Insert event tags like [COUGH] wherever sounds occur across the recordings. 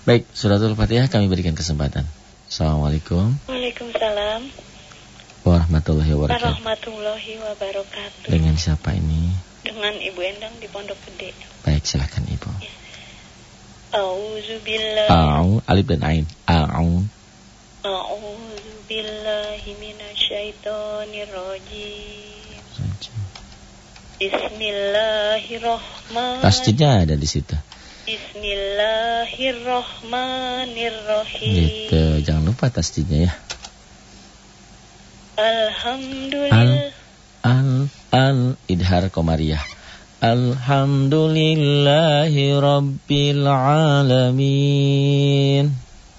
Baik, suratul Fatihah kami berikan kesempatan. Assalamualaikum. Waalaikumsalam. Warahmatullahi wabarakatuh. Warahmatullahi wabarakatuh. Dengan siapa ini? Dengan Ibu Endang di Pondok Gede. Baik, silakan Ibu. Ya. Auzubillah. A'u, alif dan ain. A'u. A'udzu billahi minasyaitonir rajim. Bismillahirrahmanirrahim. Tasjidnya ada di situ. Bismillahirrahmanirrahim. Gitu, jangan lupa tasjidnya ya. Alhamdulillah. Al al idhar komariah. Alhamdulillahi rabbil alamin.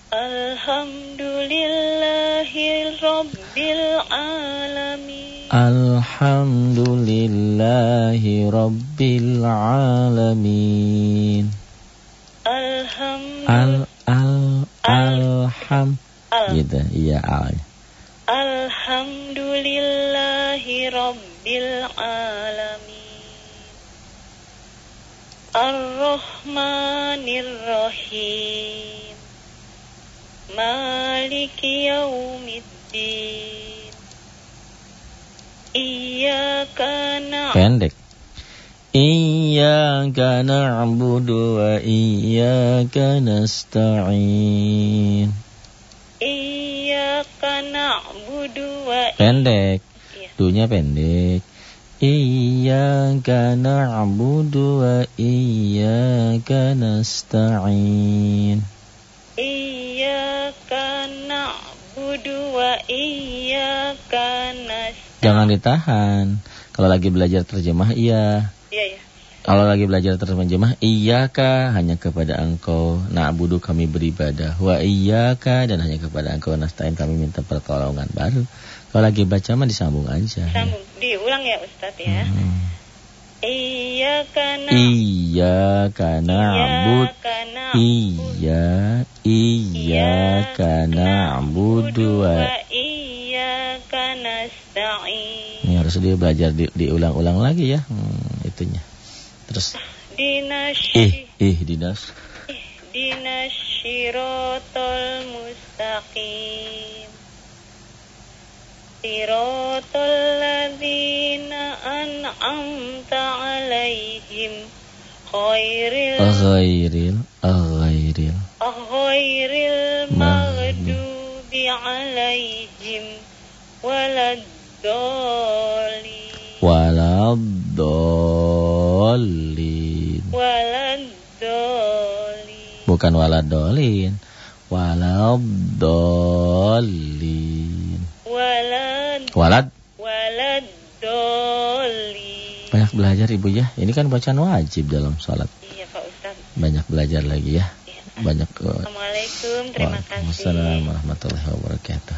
Alhamdulillahi rabbil alamin. Alhamdulillahi rabbil alamin. Alhamdulillah. Al al alham Al. gitu iya al Alhamdulillahi rabbil alamin. Ar-Rahmanir Rahim. Maliki yaumiddin. Iyyaka na'budu pendek Iyyaka na'budu wa iyyaka nasta'in. Iyyaka na'budu wa pendek. Iya. dunya pendek. Iyyaka na'budu wa iyyaka nasta'in. Iyyaka na'budu wa iyyaka nasta'in. Jangan ditahan. Kalau lagi belajar terjemah iya Iya, ya. Kalau lagi belajar terjemah Iyaka hanya kepada engkau Na'budu kami beribadah Wa iyaka dan hanya kepada engkau Nasta'in kami minta pertolongan baru Kalau lagi baca mah disambung aja ya. Sambung. Diulang ya Ustaz ya. Hmm. Iyyaka na'bud Iyyaka na Iya Iyaka na'budu wa wa iyyaka nasta'in. Harus dia belajar di- diulang-ulang lagi ya. Hmm, Itunya. Terus. Dinas Ih, ih dinas. Dinas syiratal mustaqim. Siratal ladzina an'amta alaihim khairil Ghairil Ghairil. ghairil maghdubi alaihim waladdallin Waladolin. Waladdallin Bukan waladolin. Waladolin walad Walad. Waladdallin Banyak belajar ibu ya. Ini kan bacaan wajib dalam sholat. Iya Pak Ustaz. Banyak belajar lagi ya. Iya. Banyak ke Assalamualaikum, terima Waalaikumsalam kasih. warahmatullahi wabarakatuh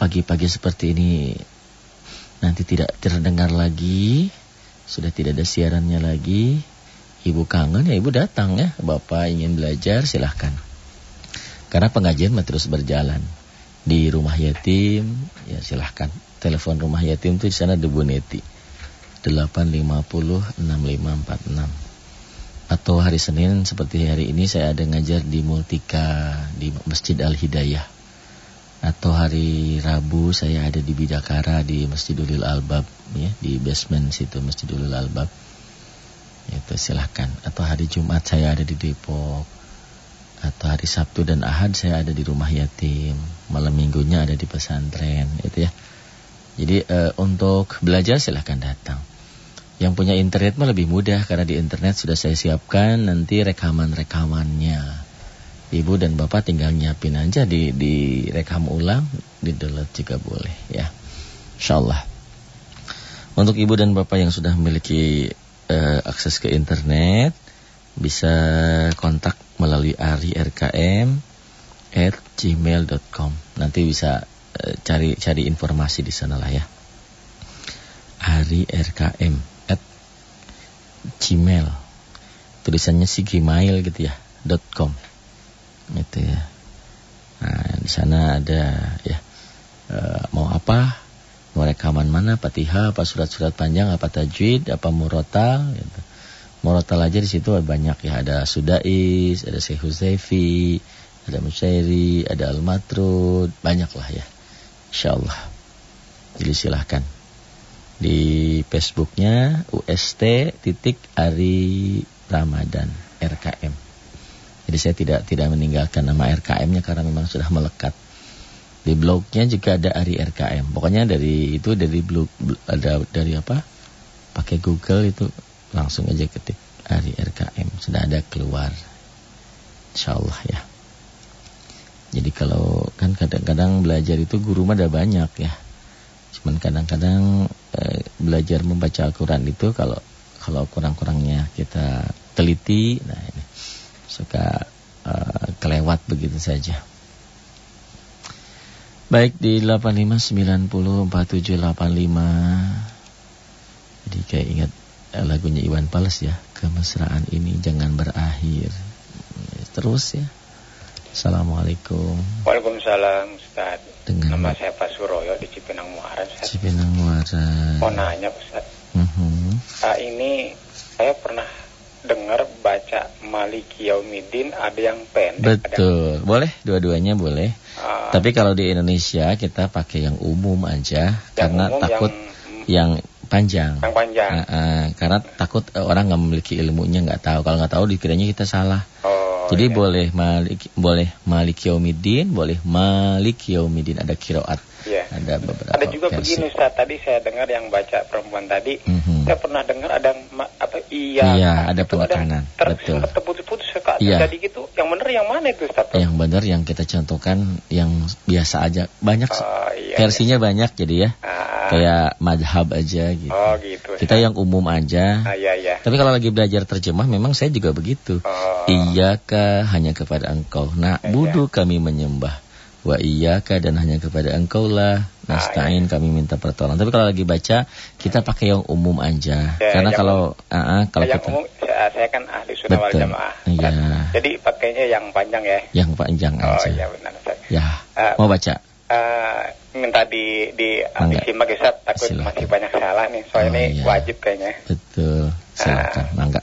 pagi-pagi seperti ini nanti tidak terdengar lagi, sudah tidak ada siarannya lagi, ibu kangen ya ibu datang ya, bapak ingin belajar silahkan. Karena pengajian masih terus berjalan. Di rumah yatim, ya silahkan. Telepon rumah yatim itu di sana ada Bu Neti. 850 6546 atau hari Senin seperti hari ini saya ada ngajar di Multika di Masjid Al Hidayah atau hari Rabu saya ada di Bidakara di Masjidul Albab ya di basement situ Masjidul Albab Itu silahkan. Atau hari Jumat saya ada di Depok. Atau hari Sabtu dan Ahad saya ada di rumah yatim. Malam minggunya ada di pesantren. Itu ya. Jadi uh, untuk belajar silahkan datang. Yang punya internet mah lebih mudah karena di internet sudah saya siapkan nanti rekaman-rekamannya. Ibu dan bapak tinggal nyiapin aja di di rekam ulang, di download juga boleh ya. Insyaallah. Untuk ibu dan bapak yang sudah memiliki uh, akses ke internet bisa kontak melalui ari rkm at gmail.com nanti bisa uh, cari cari informasi di sana lah ya ari rkm at gmail tulisannya si gmail gitu ya dot com itu ya. Nah di sana ada ya uh, mau apa? Mau rekaman mana? Fatihah apa surat-surat panjang? Apa tajwid? Apa murotal? Gitu. murotal aja di situ banyak ya. Ada Sudais ada Syekh Huzaifi ada Musyairi ada Al-Matrud. Banyak lah ya. Insyaallah. Jadi silahkan. Di Facebooknya UST titik Ari Ramadan RKM jadi saya tidak tidak meninggalkan nama RKM-nya karena memang sudah melekat di blognya juga ada Ari RKM. Pokoknya dari itu dari blog ada dari apa? Pakai Google itu langsung aja ketik Ari RKM. Sudah ada keluar. Insyaallah ya. Jadi kalau kan kadang-kadang belajar itu guru mah ada banyak ya. Cuman kadang-kadang eh, belajar membaca Al-Qur'an itu kalau kalau kurang-kurangnya kita teliti, nah ini suka uh, kelewat begitu saja. Baik di 85904785. Jadi kayak ingat eh, lagunya Iwan Pales ya, kemesraan ini jangan berakhir. Terus ya. Assalamualaikum. Waalaikumsalam Ustaz. Dengan Nama saya Pak Suroyo di Cipinang Muara Ustaz. Cipinang Muara. Mau nanya Ustaz. Uh -huh. Ah, ini saya pernah dengar baca Malik Yaumidin ada yang pendek. Ada yang, Betul. Boleh dua-duanya boleh. ah, Tapi kalau di Indonesia kita pakai yang umum aja karena umum, takut yang, yang panjang. yang panjang. Nah, eh, karena takut eh, orang nggak memiliki ilmunya nggak tahu. Kalau nggak tahu dikiranya kita salah. Oh, Jadi iya. boleh Malik boleh Malik Yaumidin, boleh Malik Yaumidin ada kiroat, Iya. ada beberapa Ada juga versi. begini Ustaz, tadi saya dengar yang baca perempuan tadi, Mhm. saya pernah dengar ada apa iya. Iya, ada Itu penekanan, ter- betul. terputus-putus Kak. Iya. Jadi gitu. Yang benar yang mana itu Ustaz? Yang benar yang kita contohkan yang biasa aja. Banyak Oh, iya. versinya banyak jadi ya. Ah, Kayak madhab aja gitu. Oh, gitu. Kita yang umum aja. Ah, iya, iya. Tapi kalau lagi belajar terjemah memang saya juga begitu. Oh. Iyaka hanya kepada engkau. Nah, Iya. budu kami menyembah. Wa iyaka dan hanya kepada engkau lah. Ah, Nasta'in kami minta pertolongan. Tapi kalau lagi baca, kita pakai yang umum aja. Ya, Karena yang kalau ah, ah, kalau yang kita umum saya, saya kan ahli sunnah wal jamaah. Iya. Jadi pakainya yang panjang ya. yang panjang Oh aja. iya benar. Ya, Ah, mau baca? Eh, minta di di disimak Ustaz, takut Silakan. masih banyak salah nih. Soalnya Oh, ini iya. wajib kayaknya. Betul. Silakan, Ah. mangga.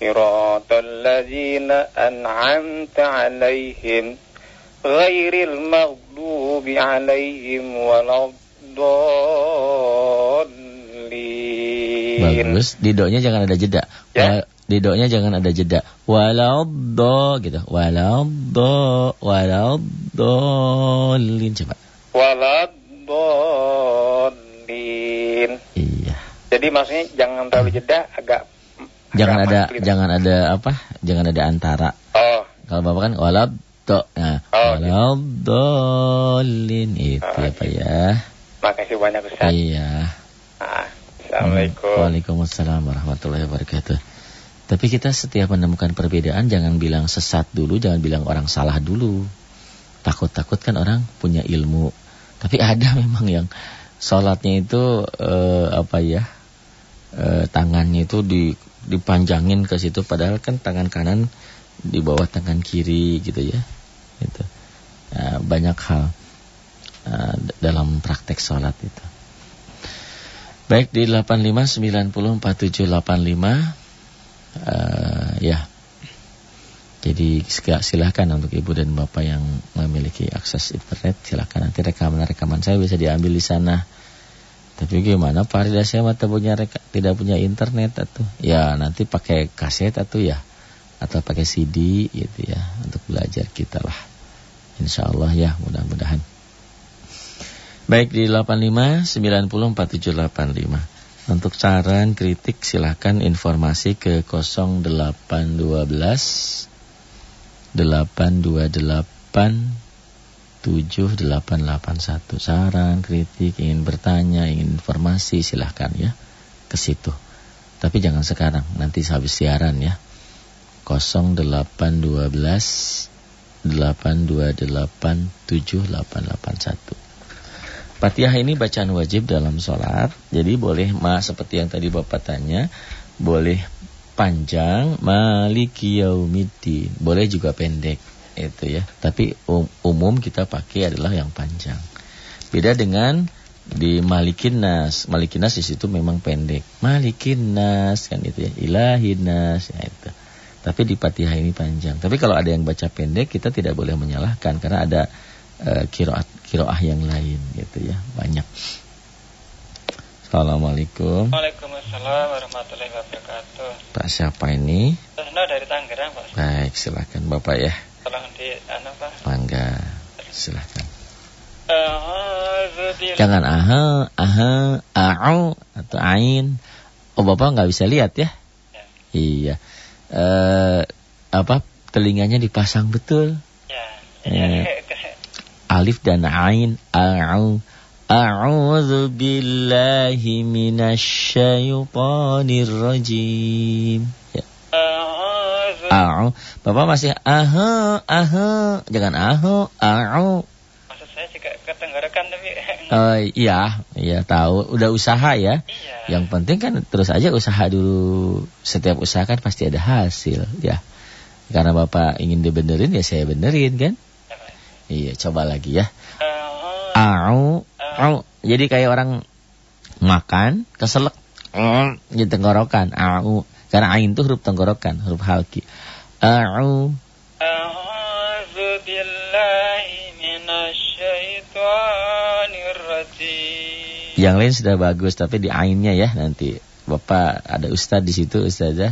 صراط الذين أنعمت عليهم غير المغضوب عليهم ولا الضالين Bagus. Di do-nya jangan ada jeda. Ya. Wa- Di do-nya jangan ada jeda. Waladdo gitu. Waladdo, waladdallin coba. ولا الضالين Iya. Jadi maksudnya jangan terlalu jeda agak Jangan ada gitu. jangan ada apa? Jangan ada antara. Oh, Kalau Bapak kan waladdo. Nah, Oh, gitu. waladdallin itu Oh, ya Pak ya. makasih banyak Ustaz. Iya. Ah, Assalamualaikum. Waalaikumsalam warahmatullahi wabarakatuh. Tapi kita setiap menemukan perbedaan jangan bilang sesat dulu, jangan bilang orang salah dulu. Takut-takut kan orang punya ilmu Tapi [LAUGHS] ada memang yang sholatnya itu eh, apa ya eh, tangannya itu di dipanjangin ke situ padahal kan tangan kanan di bawah tangan kiri gitu ya itu nah, banyak hal uh, dalam praktek sholat itu. Baik di 85904785 uh, ya. Jadi silahkan untuk ibu dan bapak yang memiliki akses internet silahkan. Nanti rekaman-rekaman saya bisa diambil di sana tapi gimana Pak Rida saya mata punya reka, tidak punya internet atau ya nanti pakai kaset atau ya atau pakai CD gitu ya untuk belajar kita lah. Insya Allah ya mudah-mudahan. Baik di 85 90 4785. Untuk saran kritik silahkan informasi ke 0812 828 7881 saran, kritik, ingin bertanya, ingin informasi silahkan ya ke situ. Tapi jangan sekarang, nanti habis siaran ya. 0812 828 7881. Fatihah ini bacaan wajib dalam sholat, jadi boleh ma seperti yang tadi Bapak tanya, boleh panjang maliki yaumiddin, boleh juga pendek itu ya. Tapi um, umum kita pakai adalah yang panjang. Beda dengan di Malikin Nas. Malikin Nas di situ memang pendek. Malikin Nas kan itu ya. Ilahin Nas ya itu. Tapi di Fatihah ini panjang. Tapi kalau ada yang baca pendek kita tidak boleh menyalahkan karena ada uh, kiroah kiroah yang lain gitu ya. Banyak. Assalamualaikum. Waalaikumsalam warahmatullahi wabarakatuh. Pak siapa ini? Nah, dari Tangerang, Pak. Baik, silakan Bapak ya. Tolong di anu Pak. Mangga. Silakan. Jangan aha, aha, a'u atau ain. Oh, Bapak nggak bisa lihat ya? ya. Iya. Eh apa telinganya dipasang betul? Ya. ya. [LAUGHS] Alif dan ain, a'u. A'udzu billahi minasy syaithanir rajim. A'u. Bapak masih aha, aha. Jangan aho, a'u. Maksud saya juga ketenggorokan tapi [LAUGHS] Oh iya, iya tahu. Udah usaha ya. Iya. Yang penting kan terus aja usaha dulu. Setiap usaha kan pasti ada hasil, ya. Karena Bapak ingin dibenerin ya saya benerin kan? Iya, coba lagi ya. A'u, a'u. Jadi kayak orang makan keselak di tenggorokan. A'u. Karena ain itu huruf tenggorokan, huruf halki. A'u. A'udzu billahi minasyaitonir rajim. Yang lain sudah bagus, tapi di ainnya ya nanti. Bapak ada ustaz di situ, ustazah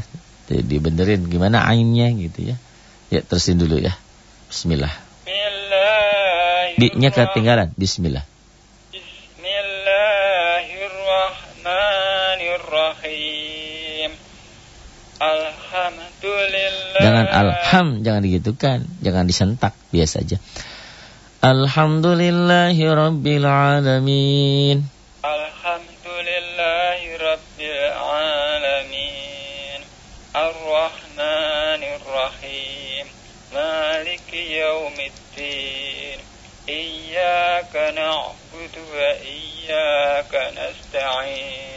dibenerin gimana ainnya gitu ya. Ya, terusin dulu ya. Bismillah. Bismillahirrahmanirrahim. Bi-nya ketinggalan. Bismillah. Bismillahirrahmanirrahim. Alhamdulillah. Jangan alham, jangan digitukan, jangan disentak, biasa aja. Alhamdulillahi rabbil alamin. Alhamdulillahi rabbil alamin. Ar-Rahmanir Rahim. Maliki yaumiddin. Iyyaka na'budu wa iyyaka nasta'in.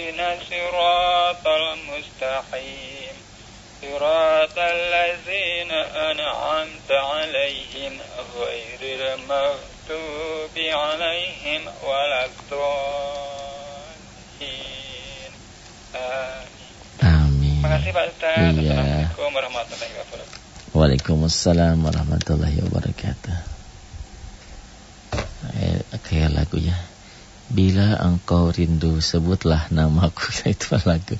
اهدنا الصراط المستقيم صراط الذين أنعمت عليهم غير المغضوب عليهم ولا الضالين آمين. Terima kasih Pak Ustaz. Iya. Assalamualaikum warahmatullahi wabarakatuh. Waalaikumsalam warahmatullahi wabarakatuh. Bila engkau rindu sebutlah namaku [LAUGHS] itu lagu.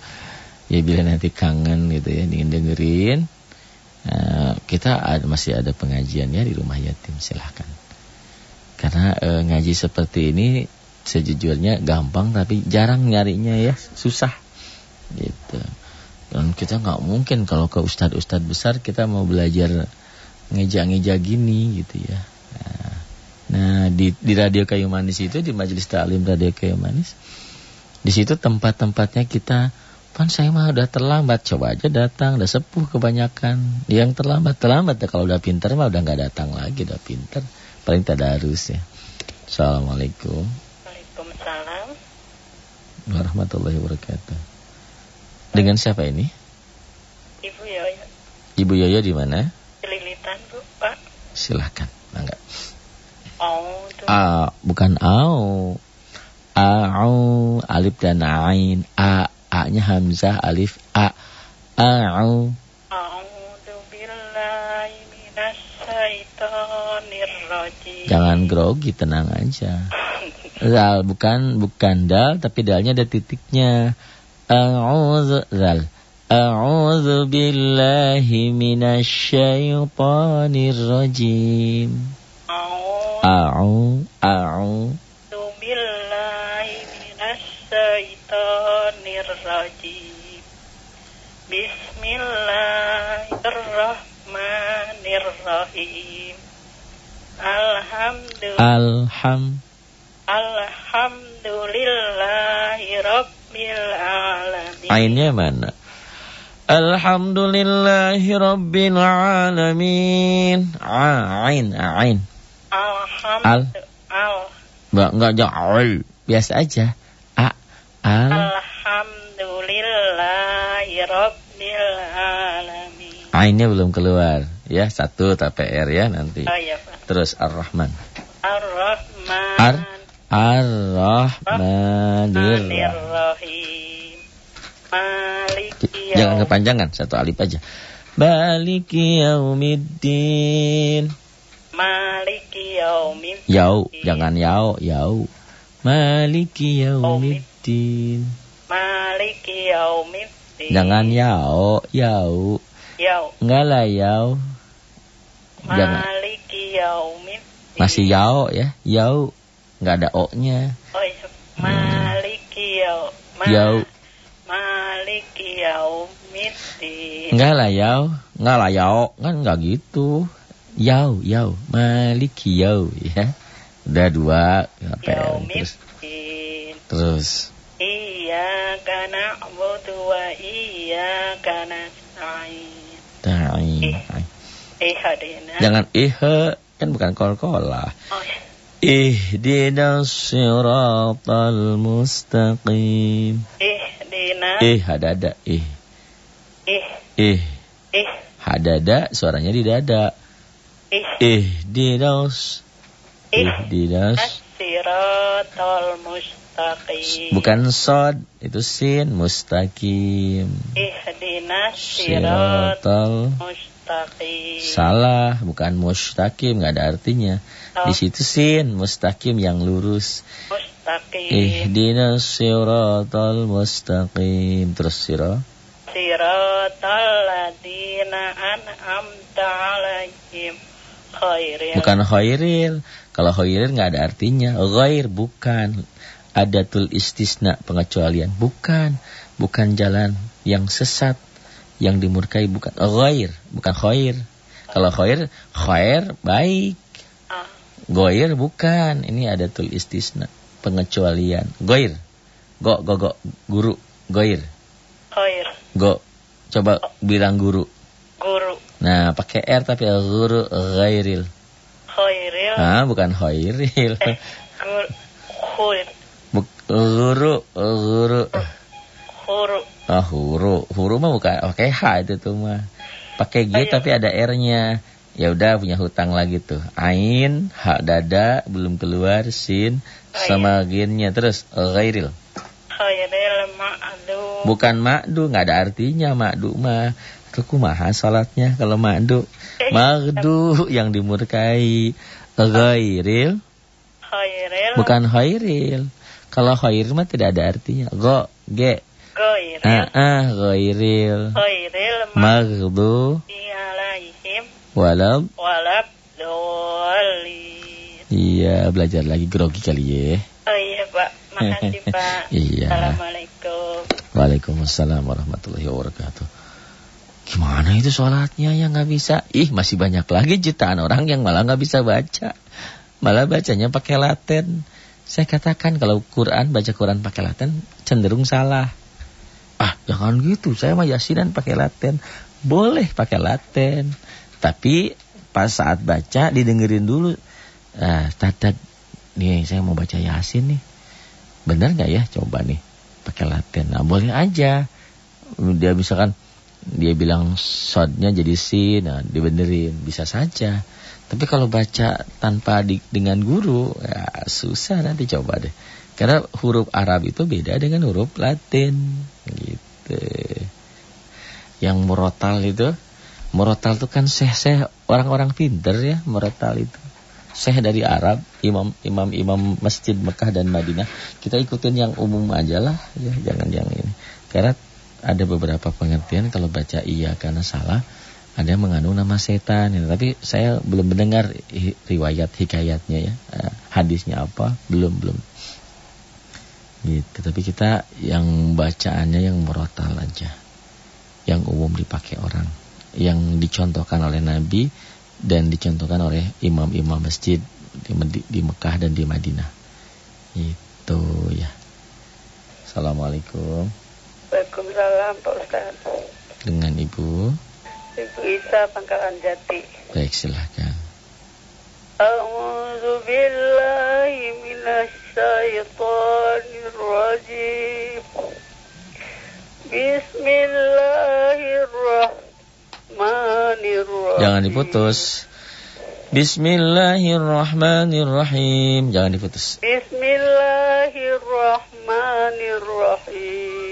Ya bila nanti kangen gitu ya ingin dengerin. Nah, kita ada, masih ada pengajian ya di rumah yatim silahkan. Karena eh, ngaji seperti ini sejujurnya gampang tapi jarang nyarinya ya susah gitu. Dan kita nggak mungkin kalau ke ustadz-ustadz besar kita mau belajar ngeja-ngeja gini gitu ya. Nah, di, di Radio Kayu Manis itu, di Majelis Taklim Radio Kayu Manis, di situ tempat-tempatnya kita, pan saya mah udah terlambat, coba aja datang, udah sepuh kebanyakan. Yang terlambat, terlambat, ya. kalau udah pinter mah udah nggak datang lagi, udah pinter. Paling tak harus ya. Assalamualaikum Waalaikumsalam. warahmatullahi wabarakatuh. Dengan siapa ini? Ibu Yoyo. Ibu Yoyo di mana? Bu, Pak. Silahkan. Mangga. A bukan au. A'u alif dan ain. A A-nya hamzah alif a. A'u. Jangan grogi, tenang aja. Zal bukan bukan dal tapi dalnya ada titiknya. A'udzu zal. A'udzu billahi minasyaitonir rajim. A'u a'u billahi minasyaitonir rajim. Bismillahirrahmanirrahim. Alhamdulillah. alham Alhamdulillahi Rabbil Alamin. Ainnya mana? Alhamdulillahi Rabbil Alamin. Ain, ain. Alhamdulillah. Al. Mbak, enggak jauh. Biasa aja. A, al. Alhamdulillahi Rabbil Alamin. Ainnya belum keluar. Ya, satu TPR ya nanti. Oh iya Pak. Terus Ar-Rahman. Ar-Rahman. Ar, Ar-Rahmanir. Rahim. Maliki Jangan kepanjangan, satu alif aja. Maliki yaumiddin. Maliki yaumiddin. Yau, jangan yau, yau. Maliki yaumiddin. Maliki yaumiddin. Jangan yau, yau. Yau. Enggak lah yau. Jangan. Maliki yaumiddin. Masih yau ya, yau. Enggak ada o-nya. Oh iya. Maliki yau. Ma- Yau. Maliki yaumiddin. Enggak lah yau. Enggak lah yau. Kan enggak gitu. Yau, yau. Maliki yau ya. Udah dua. Apa ya? Terus, terus. Iyyaka na'budu wa iyyaka nasta'in. Ta'in. Ihdina. Jangan ihe. Kan bukan kol-kolah. Oh, iya. Ihdinas siratal mustaqim. Ihdina. Eh, hadada. Eh, Ih. eh. Ih. Hadada suaranya di dada. Ih. Ihdinas. Ih. Ihdinas. As-siratal mustaqim. Bukan sod, itu sin mustaqim. Ihdinas siratal Siratal mustaqim. salah, bukan mustaqim, nggak ada artinya. Oh. Di situ sin mustaqim yang lurus. Mustaqim. Ihdinas siratal mustaqim. Terus sira. Siratal ladina an'amta alaihim. Khairil. Bukan khairil. Kalau khairil nggak ada artinya. Ghair bukan. Adatul istisna pengecualian. Bukan. Bukan jalan yang sesat. Yang dimurkai bukan. Ghair. Bukan khair. Kalau khair, khair baik. Ah, Ghair bukan. Ini adatul istisna. Pengecualian. Ghair. Go, go, go. Guru. Ghair. khair. Go. Coba bilang guru. Guru. Nah, pakai R tapi guru ghairil. Khairil. Ah, bukan khairil. Eh, gur, khuir. Buk, guru, guru. Huru. Ah, huru. Huru mah bukan pakai H itu tuh mah. Pakai G Oh, iya. tapi ada R-nya. Ya udah punya hutang lagi tuh. Ain, H dada belum keluar, sin Oh, sama ginnya terus ghairil. Khairil ma'adu. Bukan makdu, nggak ada artinya makdu mah. Itu kumaha salatnya kalau makdu. Eh, Magdu yang dimurkai. Ghairil Khairil. bukan khairil. Kalau khair mah tidak ada artinya. Go, ge. Ghairil. Ah, ah, ghairil. Alaihim. walab. Walab. Iya, belajar lagi grogi kali ya. Oh iya Pak. Makasih [LAUGHS] Pak. Iya. Assalamualaikum. Waalaikumsalam warahmatullahi wabarakatuh. Gimana itu sholatnya yang nggak bisa? Ih, masih banyak lagi jutaan orang yang malah nggak bisa baca. Malah bacanya pakai laten. Saya katakan kalau Quran, baca Quran pakai laten, cenderung salah. Ah, jangan gitu. Saya mah yasinan pakai laten. Boleh pakai laten. Tapi pas saat baca didengerin dulu. Ah, tata nih saya mau baca Yasin nih. Benar nggak ya? Coba nih pakai Latin. Nah, boleh aja. Dia misalkan dia bilang shotnya jadi sin, nah dibenerin bisa saja. Tapi kalau baca tanpa di, dengan guru, ya susah nanti coba deh. Karena huruf Arab itu beda dengan huruf Latin, gitu. Yang murotal itu, murotal itu kan seh-seh orang-orang pinter ya, murotal itu. Seh dari Arab, imam imam imam masjid Mekah dan Madinah. Kita ikutin yang umum aja lah, ya jangan yang ini. Karena ada beberapa pengertian kalau baca iya karena salah. Ada yang mengandung nama setan ya. tapi saya belum mendengar riwayat hikayatnya ya. Uh, hadisnya apa? Belum belum. Gitu. Tapi kita yang bacaannya yang merotal aja. Yang umum dipakai orang. Yang dicontohkan oleh Nabi dan dicontohkan oleh imam-imam masjid di, di Mekah dan di Madinah. Itu ya. Assalamualaikum Waalaikumsalam Pak Ustaz. Dengan Ibu? Ibu Isa Pangkalan Jati. Baik silahkan. A'udzu billahi rajim. Bismillahirrahmanirrahim. Jangan diputus. Bismillahirrahmanirrahim. Jangan diputus. Bismillahirrahmanirrahim.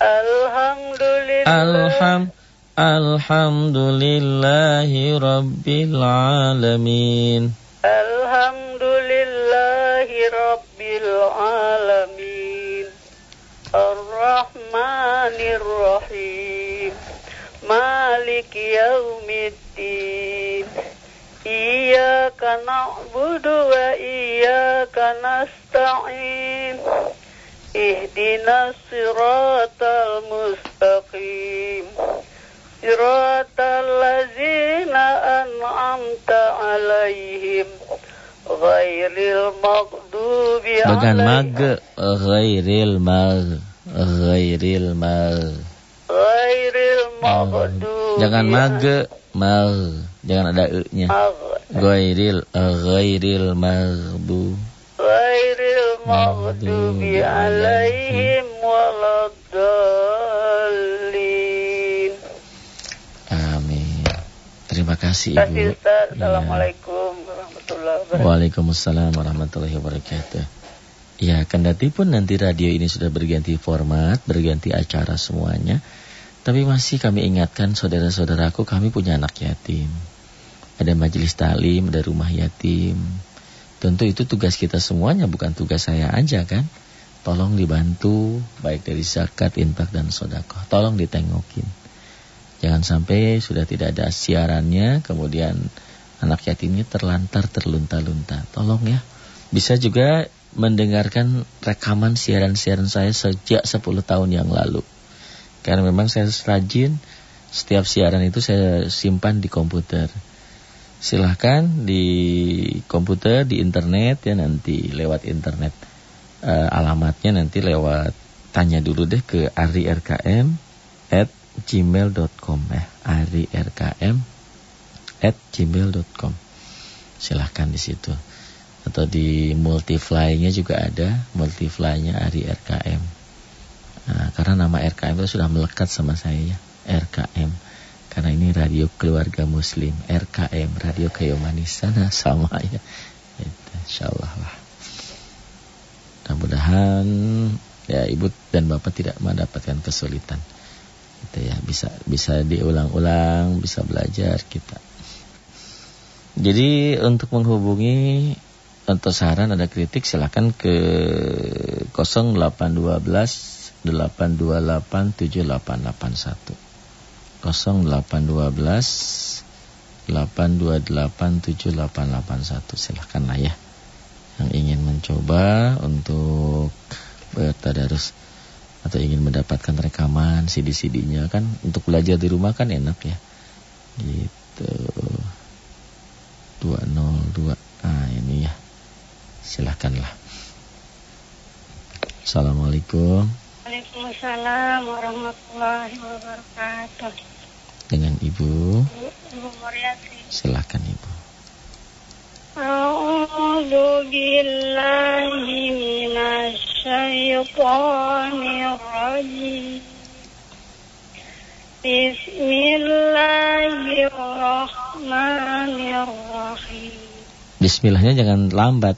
Alhamdulillah. Alham Alhamdulillahi Rabbil Alamin. Alhamdulillahi Rabbil Alamin. Ar-Rahmanir Rahim. Malik Yaumiddin. Iyyaka na'budu wa iyyaka nasta'in. Mustaqim. Siratal ladzina an'amta alaihim Ghairil maghdubi Bukan mag alaihim Ghairil mag Ghairil mag Ghairil maghdubi Jangan mag Mag Jangan ada e-nya. Ghairil Ghairil magdu Alaihim waladdallin Amin Terima kasih Terima kasih Ibu Ustaz Ya. Assalamualaikum warahmatullahi wabarakatuh Waalaikumsalam warahmatullahi wabarakatuh. Ya, kendati pun nanti radio ini sudah berganti format, berganti acara semuanya, tapi masih kami ingatkan saudara-saudaraku kami punya anak yatim. Ada majelis talim, ada rumah yatim. Tentu itu tugas kita semuanya, bukan tugas saya aja kan. Tolong dibantu, baik dari zakat, infak, dan sodakoh. Tolong ditengokin. Jangan sampai sudah tidak ada siarannya, kemudian anak yatimnya terlantar, terlunta-lunta. Tolong ya. Bisa juga mendengarkan rekaman siaran-siaran saya sejak 10 tahun yang lalu. Karena memang saya rajin, setiap siaran itu saya simpan di komputer. Silahkan di komputer, di internet ya nanti lewat internet. Eh, alamatnya nanti lewat tanya dulu deh ke arirkm at gmail.com ya. arirkm at gmail.com Silahkan di situ Atau di multifly-nya juga ada Multifly-nya Ari RKM nah, Karena nama RKM itu sudah melekat sama saya ya RKM Karena ini radio keluarga muslim RKM, Radio Kayu Manis Sana sama ya. Insya Allah lah. Mudah-mudahan ya ibu dan bapak tidak mendapatkan kesulitan. Gitu ya bisa bisa diulang-ulang bisa belajar kita. Jadi untuk menghubungi untuk saran ada kritik silakan ke 0812 828 7881 0812 828 7881 silahkan lah ya yang ingin mencoba untuk bertadarus atau ingin mendapatkan rekaman CD-CD-nya kan untuk belajar di rumah kan enak ya. Gitu. 202 ah ini ya. Silahkanlah. Assalamualaikum Waalaikumsalam warahmatullahi wabarakatuh. Dengan Ibu. Ibu Muriati. Silakan Ibu. A'udzu billahi minasy syaithanir rajim. Bismillahirrahmanirrahim. Bismillahnya jangan lambat.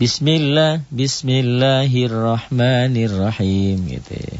Bismillah, Bismillahirrahmanirrahim gitu ya.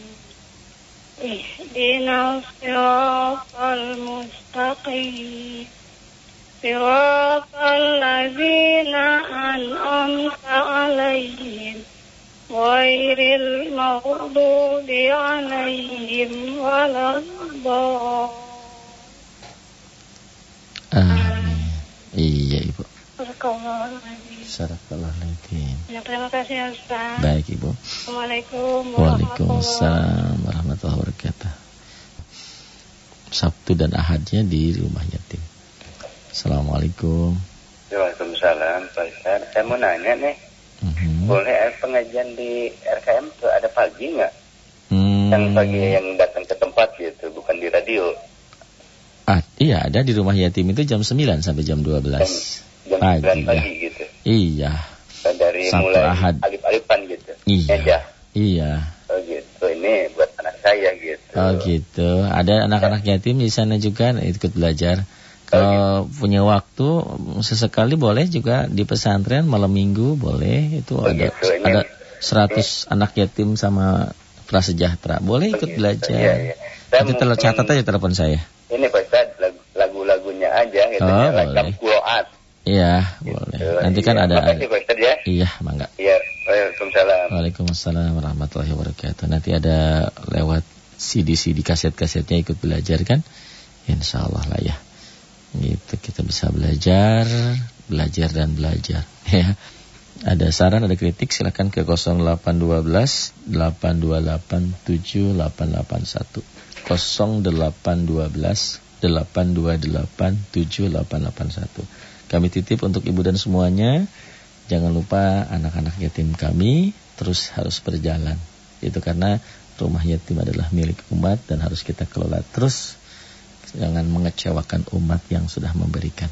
اهدنا الصراط المستقيم صراط الذين أنعمت عليهم غير المغضوب عليهم ولا الضالين Amin. Iya Ibu. Barakallahu Sadaqallahul Ya, terima kasih ya Ustaz. Baik Ibu. Assalamualaikum warahmatullahi Waalaikumsalam warahmatullahi wabarakatuh. Sabtu dan Ahadnya di rumah yatim. Assalamualaikum. Waalaikumsalam Pak Ustaz. Saya mau nanya nih, Mhm. boleh pengajian di RKM tuh ada pagi nggak? Hmm. Yang pagi yang datang ke tempat gitu, bukan di radio. Ah, iya ada di rumah yatim itu jam 9 sampai jam 12. Jam Pagi, 9 pagi ya. gitu. Iya. Dari Sabtu, mulai Ahad. alif-alifan gitu. Iya. Ngejah. Iya. Oh gitu, ini buat anak saya gitu. Oh gitu. Ada anak-anak yatim di sana juga ikut belajar. Kalau punya waktu sesekali boleh juga di pesantren malam minggu boleh itu Oh, ada gitu. Ini- ada 100 anak yatim sama prasejahtera. Boleh ikut Begitu, belajar. iya, iya. Saya Nanti tele- catat aja telepon saya. Ini Pak Ustaz, lagu-lagunya aja gitu. Oh, ya, boleh. Iya, boleh. Nanti kan Iya. ada, Makasih Pak Ustaz ya. Iya, mangga. Iya, Waalaikumsalam. Waalaikumsalam warahmatullahi wabarakatuh. Nanti ada lewat CD-CD kaset-kasetnya ikut belajar kan? Insya Allah lah ya. Gitu kita bisa belajar, belajar dan belajar. [LAUGHS] Ya. Ada saran, ada kritik silakan ke 0812 828 7881. 0812 828 7881. Kami titip untuk ibu dan semuanya. Jangan lupa anak-anak yatim kami terus harus berjalan. Itu karena rumah yatim adalah milik umat dan harus kita kelola terus. Jangan mengecewakan umat yang sudah memberikan.